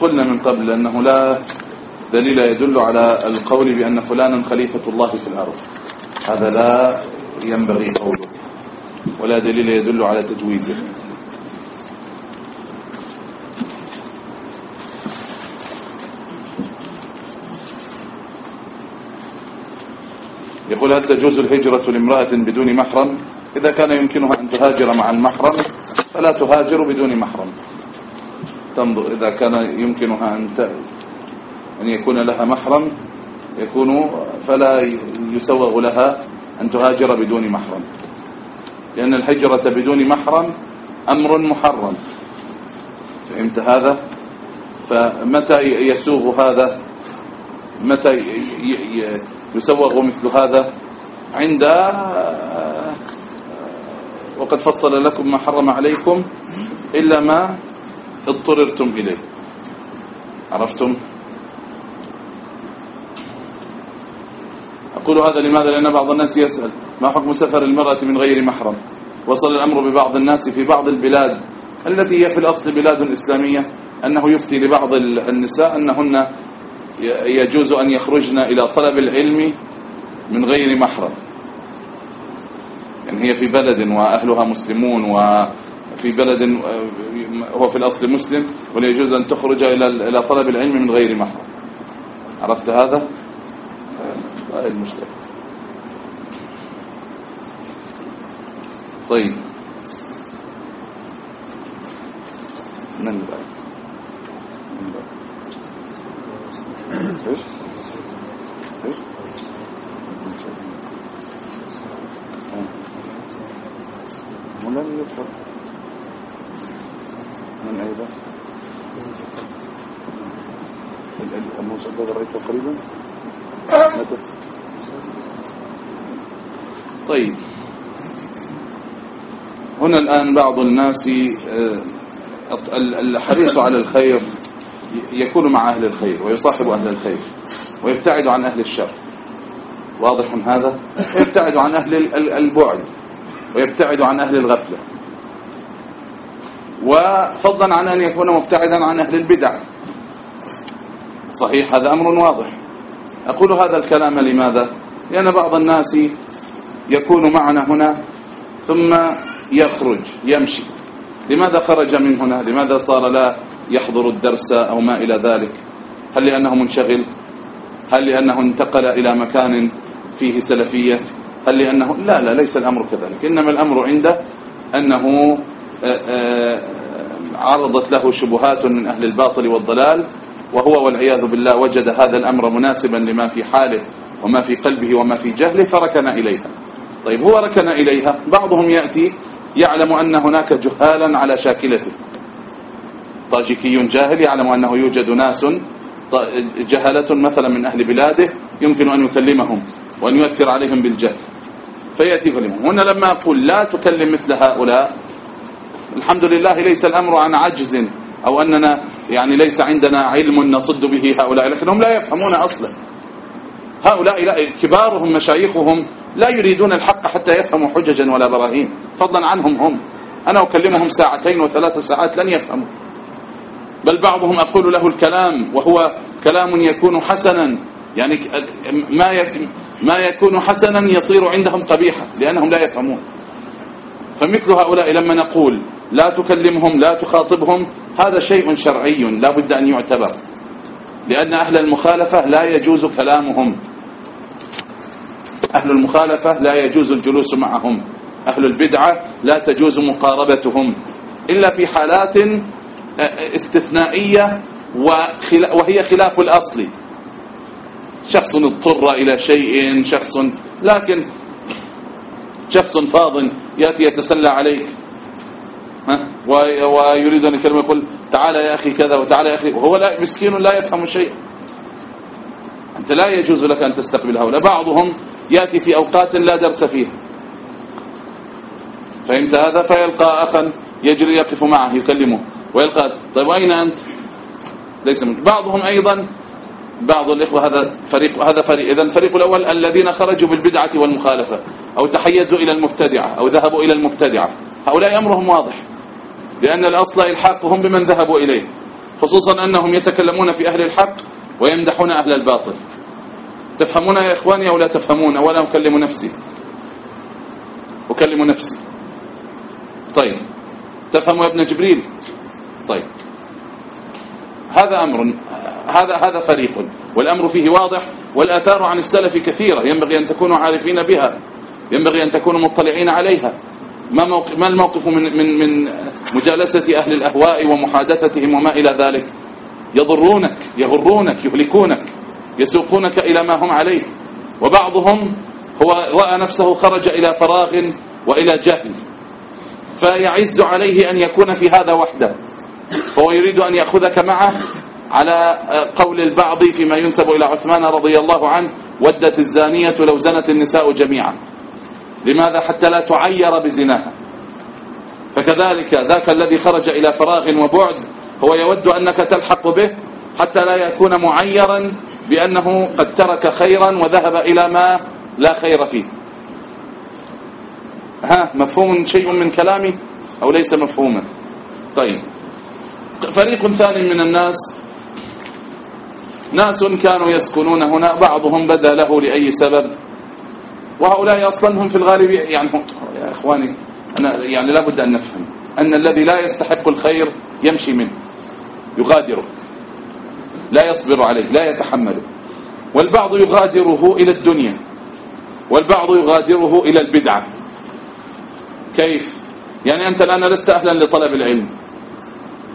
قلنا من قبل أنه لا دليل يدل على القول بأن فلانا خليفة الله في الأرض. هذا لا ينبغي قوله ولا دليل يدل على تجويزه. يقول هل تجوز الهجرة لامرأة بدون محرم؟ إذا كان يمكنها أن تهاجر مع المحرم فلا تهاجر بدون محرم. تنظر إذا كان يمكنها أن أن يكون لها محرم يكون فلا يسوغ لها أن تهاجر بدون محرم. لأن الهجرة بدون محرم أمر محرم. فهمت هذا؟ فمتى يسوغ هذا؟ متى يسوغ مثل هذا؟ عند وقد فصل لكم ما حرم عليكم إلا ما اضطررتم إليه. عرفتم؟ أقول هذا لماذا؟ لأن بعض الناس يسأل ما حكم سفر المرأة من غير محرم؟ وصل الأمر ببعض الناس في بعض البلاد. التي هي في الأصل بلاد إسلامية أنه يفتي لبعض النساء أنهن يجوز أن يخرجن إلى طلب العلم من غير محرم. يعني هي في بلد وأهلها مسلمون وفي بلد هو في الأصل مسلم ولا يجوز أن تخرج إلى إلى طلب العلم من غير محرم عرفت هذا؟ هذه المشكلة. طيب. من بعد؟ من بعد. إيش؟ إيش من يدخل من أيضا المسدد رأيته قريبا طيب. هنا الآن بعض الناس آه، الحريص على الخير يكون مع أهل الخير ويصاحب أهل الخير ويبتعد عن أهل الشر. واضح هذا؟ ويبتعد عن أهل البعد ويبتعد عن أهل الغفلة. وفضلا عن أن يكون مبتعدا عن أهل البدع. صحيح هذا أمر واضح. أقول هذا الكلام لماذا؟ لأن بعض الناس يكون معنا هنا ثم يخرج يمشي. لماذا خرج من هنا؟ لماذا صار لا يحضر الدرس أو ما إلى ذلك؟ هل لأنه منشغل؟ هل لأنه انتقل إلى مكان فيه سلفية؟ هل لأنه؟ لا لا ليس الأمر كذلك. إنما الأمر عنده أنه آه، آه، عرضت له شبهات من أهل الباطل والضلال وهو والعياذ بالله وجد هذا الأمر مناسبا لما في حاله وما في قلبه وما في جهله فركن إليها. طيب هو ركن إليها. بعضهم يأتي يعلم أن هناك جهالا على شاكلته. طاجيكي جاهل يعلم أنه يوجد ناس جهلة مثلا من أهل بلاده يمكن أن يكلمهم وأن يؤثر عليهم بالجهل. فيأتي يكلمهم هنا لما أقول لا تكلم مثل هؤلاء الحمد لله ليس الأمر عن عجز أو أننا يعني ليس عندنا علم نصد به هؤلاء لكنهم لا يفهمون أصلا. هؤلاء لا كبارهم مشايخهم لا يريدون الحق حتى يفهموا حججا ولا براهين. فضلا عنهم هم. أنا أكلمهم ساعتين وثلاث ساعات لن يفهموا. بل بعضهم أقول له الكلام وهو كلام يكون حسنا. يعني ما ما يكون حسنا يصير عندهم قبيحا لأنهم لا يفهمون. فمثل هؤلاء لما نقول لا تكلمهم لا تخاطبهم هذا شيء شرعي لا بد أن يعتبر. لأن أهل المخالفة لا يجوز كلامهم. أهل المخالفة لا يجوز الجلوس معهم. أهل البدعة لا تجوز مقاربتهم. إلا في حالات آه، استثنائية وهي خلاف الأصل. شخص اضطر إلى شيء شخص لكن شخص فاض يأتي يتسلى عليك. ويريد أن يكلمه يقول تعال يا أخي كذا وتعال يا أخي. وهو لا مسكين لا يفهم شيء. أنت لا يجوز لك أن تستقبل هؤلاء. بعضهم يأتي في أوقات لا درس فيها. فهمت هذا؟ فيلقى أخا يجري يقف معه يكلمه ويلقى طيب وأين أنت؟ ليس من بعضهم أيضا بعض الإخوة هذا فريق هذا فريق. إذا الفريق الأول الذين خرجوا بالبدعة والمخالفة أو تحيزوا إلى المبتدعة أو ذهبوا إلى المبتدعة. هؤلاء أمرهم واضح. لأن الأصل إلحاقهم بمن ذهبوا إليه خصوصا أنهم يتكلمون في أهل الحق ويمدحون أهل الباطل. تفهمون يا إخواني أو لا تفهمون؟ ولا أكلم نفسي. أكلم نفسي. طيب. تفهم يا ابن جبريل؟ طيب. هذا أمر هذا هذا فريق. والأمر فيه واضح والآثار عن السلف كثيرة. ينبغي أن تكونوا عارفين بها. ينبغي أن تكونوا مطلعين عليها. ما موقف ما الموقف من من من مجالسة أهل الأهواء ومحادثتهم وما إلى ذلك. يضرونك يغرونك يهلكونك يسوقونك إلى ما هم عليه. وبعضهم هو رأى نفسه خرج إلى فراغ وإلى جهل. فيعز عليه أن يكون في هذا وحده. فهو يريد أن يأخذك معه على قول البعض فيما ينسب إلى عثمان رضي الله عنه ودت الزانية لو زنت النساء جميعا. لماذا؟ حتى لا تعير بزناها. فكذلك ذاك الذي خرج إلى فراغ وبعد هو يود أنك تلحق به حتى لا يكون معيرا بأنه قد ترك خيرا وذهب إلى ما لا خير فيه. ها مفهوم شيء من كلامي أو ليس مفهوما؟ طيب. فريق ثاني من الناس ناس كانوا يسكنون هنا بعضهم بدا له لأي سبب وهؤلاء أصلا هم في الغالب يعني يا إخواني أنا يعني لابد أن نفهم أن الذي لا يستحق الخير يمشي منه يغادره لا يصبر عليه لا يتحمله. والبعض يغادره إلى الدنيا والبعض يغادره إلى البدعة. كيف؟ يعني أنت الآن لست أهلا لطلب العلم.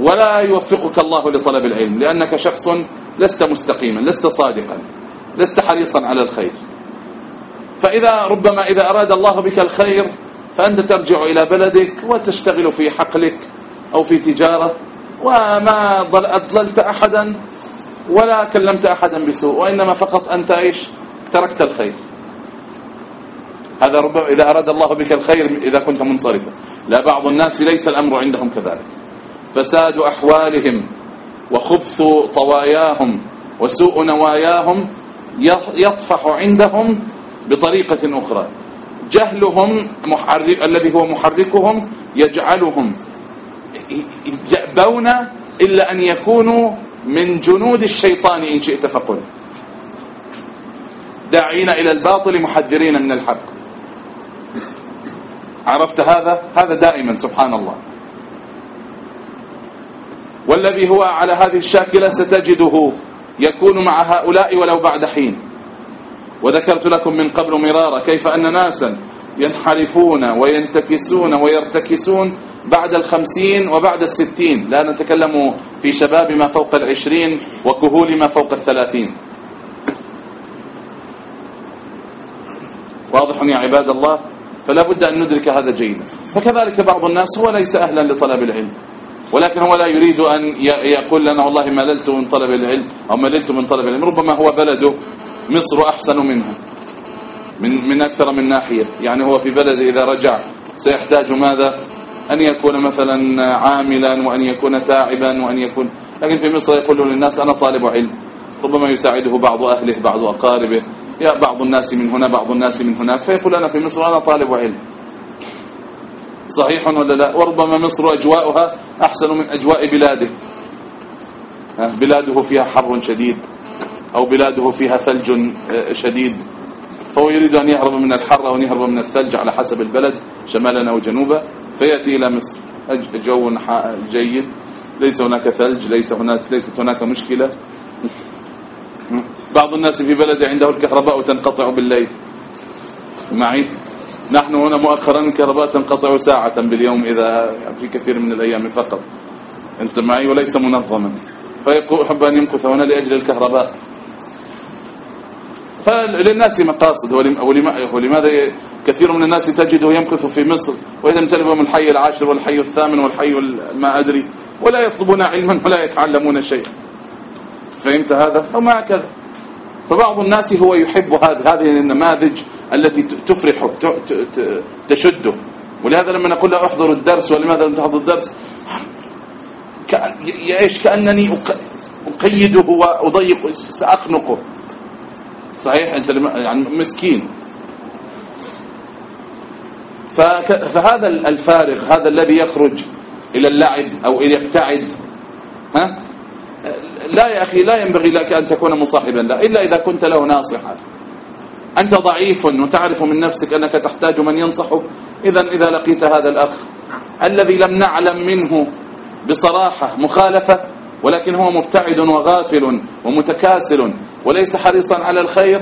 ولا يوفقك الله لطلب العلم لأنك شخص لست مستقيما لست صادقا لست حريصا على الخير. فإذا ربما إذا أراد الله بك الخير فأنت ترجع إلى بلدك وتشتغل في حقلك أو في تجارة وما أضللت أحدا ولا كلمت أحدا بسوء وإنما فقط أنت إيش؟ تركت الخير. هذا ربما إذا أراد الله بك الخير إذا كنت منصرفا. لا بعض الناس ليس الأمر عندهم كذلك. فساد أحوالهم وخبث طواياهم وسوء نواياهم يطفح عندهم بطريقة أخرى. جهلهم محرك الذي هو محركهم يجعلهم يأبون إلا أن يكونوا من جنود الشيطان. إن شئت فقل. داعين إلى الباطل محذرين من الحق. عرفت هذا؟ هذا دائما سبحان الله. والذي هو على هذه الشاكلة ستجده يكون مع هؤلاء ولو بعد حين. وذكرت لكم من قبل مرارا كيف أن ناسا ينحرفون وينتكسون ويرتكسون بعد الخمسين وبعد الستين. لا نتكلم في شباب ما فوق العشرين وكهول ما فوق الثلاثين. واضح يا عباد الله؟ فلا بد أن ندرك هذا جيدا. فكذلك بعض الناس هو ليس أهلا لطلب العلم. ولكن هو لا يريد أن يقول لنا والله مللت من طلب العلم أو مللت من طلب العلم. ربما هو بلده مصر أحسن منه من من أكثر من ناحية. يعني هو في بلد إذا رجع سيحتاج ماذا؟ أن يكون مثلا عاملا وأن يكون تاعبا وأن يكون لكن في مصر يقول للناس أنا طالب علم. ربما يساعده بعض أهله بعض أقاربه. يا بعض الناس من هنا بعض الناس من هناك. فيقول أنا في مصر أنا طالب علم. صحيح ولا لا؟ وربما مصر أجواؤها أحسن من أجواء بلاده. بلاده فيها حر شديد. أو بلاده فيها ثلج آه، شديد. فهو يريد أن يهرب من الحر أو أن يهرب من الثلج على حسب البلد شمالا أو جنوبا. فيأتي إلى مصر. جو جيد. ليس هناك ثلج ليس هناك ليست هناك مشكلة. بعض الناس في بلده عنده الكهرباء تنقطع بالليل. معي؟ نحن هنا مؤخرا الكهرباء تنقطع ساعة باليوم إذا في كثير من الأيام فقط. أنت معي وليس منظما. فيحب أن يمكث هنا لأجل الكهرباء. فللناس مقاصد ولماذا كثير من الناس تجده يمكث في مصر ويمتلئ من الحي العاشر والحي الثامن والحي ما أدري ولا يطلبون علما ولا يتعلمون شيئا. فهمت هذا؟ أو ما هكذا. فبعض الناس هو يحب هذه هذه النماذج التي تفرحه تشده. ولهذا لما نقول له احضر الدرس ولماذا لم تحضر الدرس؟ إيش؟ كأنني أقيده وأضيق ساخنقه صحيح أنت يعني مسكين. فهذا الفارغ هذا الذي يخرج إلى اللعب أو إلى يبتعد ها؟ لا يا أخي لا ينبغي لك أن تكون مصاحبا لا إلا إذا كنت له ناصحا أنت ضعيف وتعرف من نفسك أنك تحتاج من ينصحك. إذا إذا لقيت هذا الأخ الذي لم نعلم منه بصراحة مخالفة ولكن هو مبتعد وغافل ومتكاسل وليس حريصا على الخير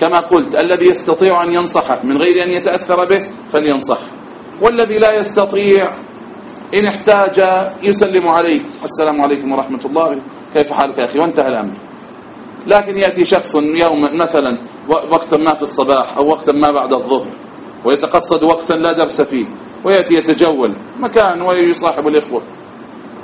كما قلت الذي يستطيع أن ينصحك من غير أن يتأثر به فلينصح. والذي لا يستطيع إن احتاج يسلم عليه. السلام عليكم ورحمة الله. كيف حالك يا أخي؟ وانتهى الأمر. لكن يأتي شخص يوم مثلا وقتا ما في الصباح أو وقتا ما بعد الظهر ويتقصد وقتا لا درس فيه ويأتي يتجول مكان ويصاحب الإخوة.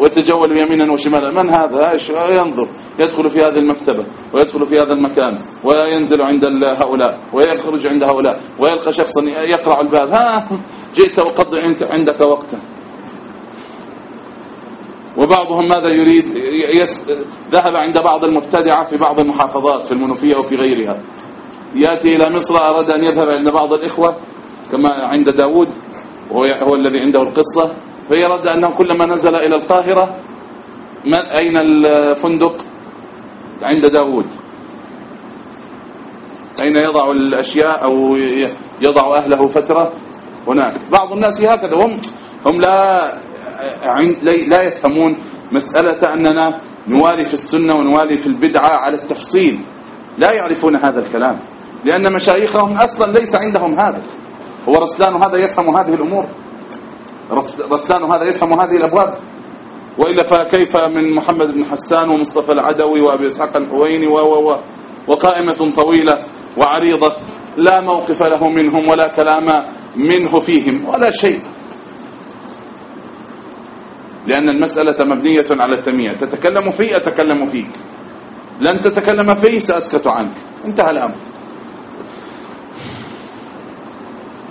ويتجول يمينا وشمالا. من هذا؟ ينظر. يدخل في هذه المكتبة ويدخل في هذا المكان وينزل عند هؤلاء ويخرج عند هؤلاء ويلقى شخصا يقرع الباب. ها؟ جئت وقضي عندك وقتا. وبعضهم ماذا يريد؟ يس ذهب عند بعض المبتدعة في بعض المحافظات في المنوفية وفي غيرها. يأتي إلى مصر أراد أن يذهب عند بعض الإخوة كما عند داود وهو هو الذي عنده القصة. فيرد أنه كلما نزل إلى القاهرة أين الفندق؟ عند داود أين يضع الأشياء أو يضع أهله فترة؟ هناك. بعض الناس هكذا. هم هم لا لا يفهمون مسألة أننا نوالي في السنة ونوالي في البدعة على التفصيل. لا يعرفون هذا الكلام. لأن مشايخهم أصلا ليس عندهم هذا. هو رسلان هذا يفهم هذه الأمور. رسلان هذا يفهم هذه الأبواب. وإلا فكيف من محمد بن حسان ومصطفى العدوي وأبي إسحاق الحويني و و وقائمة طويلة وعريضة لا موقف له منهم ولا كلام منه فيهم ولا شيء. لأن المسألة مبنية على التمييع تتكلم في أتكلم فيك. لن تتكلم فيه سأسكت عنك. انتهى الأمر.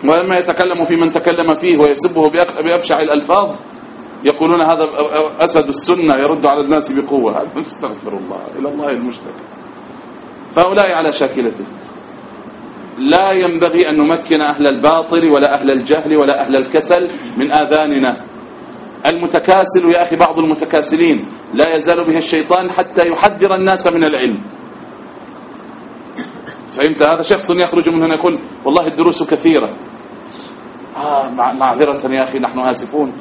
ولما يتكلم في من تكلم فيه ويسبه بأبشع الألفاظ يقولون هذا أسد السنة يرد على الناس بقوة. هذا استغفر الله إلى الله المشتكى. فهؤلاء على شاكلته. لا ينبغي أن نمكن أهل الباطل ولا أهل الجهل ولا أهل الكسل من آذاننا. المتكاسل يا أخي بعض المتكاسلين لا يزال به الشيطان حتى يحذر الناس من العلم. فهمت؟ هذا شخص يخرج من هنا يقول والله الدروس كثيرة. آه معذرة يا أخي نحن آسفون.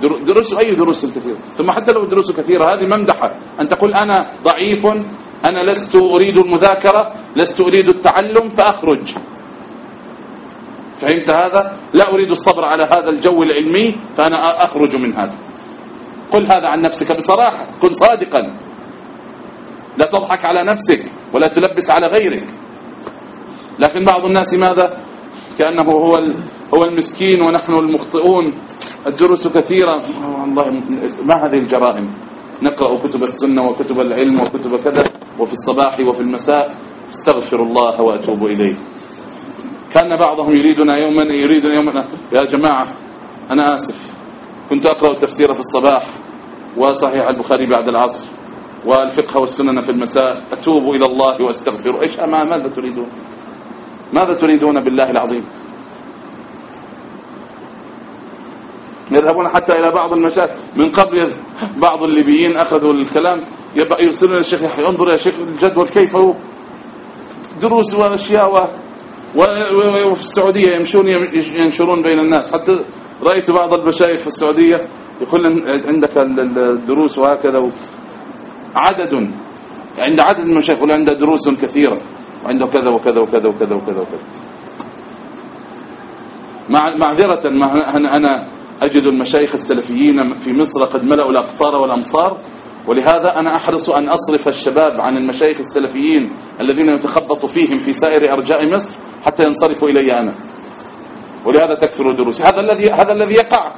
دروس أي دروس كثيرة؟ ثم حتى لو دروس كثيرة هذه ممدحة. أن تقول أنا ضعيف أنا لست أريد المذاكرة لست أريد التعلم فأخرج. فهمت هذا؟ لا أريد الصبر على هذا الجو العلمي فأنا أخرج من هذا. قل هذا عن نفسك بصراحة. كن صادقا. لا تضحك على نفسك ولا تلبس على غيرك. لكن بعض الناس ماذا؟ كأنه هو هو المسكين ونحن المخطئون. الدروس كثيرة. والله ما هذه الجرائم. نقرأ كتب السنة وكتب العلم وكتب كذا وفي الصباح وفي المساء. استغفر الله وأتوب إليه. كان بعضهم يريدنا يوما يريدنا يوما. يا جماعة أنا آسف. كنت أقرأ التفسير في الصباح وصحيح البخاري بعد العصر والفقه والسنن في المساء. أتوب إلى الله وأستغفر إيش أما ماذا تريدون؟ ماذا تريدون بالله العظيم؟ يذهبون حتى إلى بعض المشايخ. من قبل بعض الليبيين أخذوا الكلام. يرسلون الشيخ يحيى. انظر يا شيخ الجدول كيف هو. دروس وأشياء وفي السعودية يمشون ينشرون بين الناس. حتى رأيت بعض المشايخ في السعودية يقول عندك الدروس وهكذا. عدد عند عدد من المشايخ يقول عنده دروس كثيرة. وعنده كذا وكذا وكذا وكذا وكذا وكذا. معذرة ما أنا أجد المشايخ السلفيين في مصر قد ملأوا الأقطار والأمصار ولهذا أنا أحرص أن أصرف الشباب عن المشايخ السلفيين الذين يتخبط فيهم في سائر أرجاء مصر حتى ينصرفوا إلي أنا. ولهذا تكثر دروسي. هذا الذي هذا الذي يقع.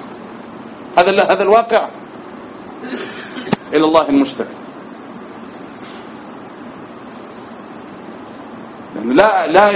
هذا هذا الواقع. إلى الله المشتكى. لا لا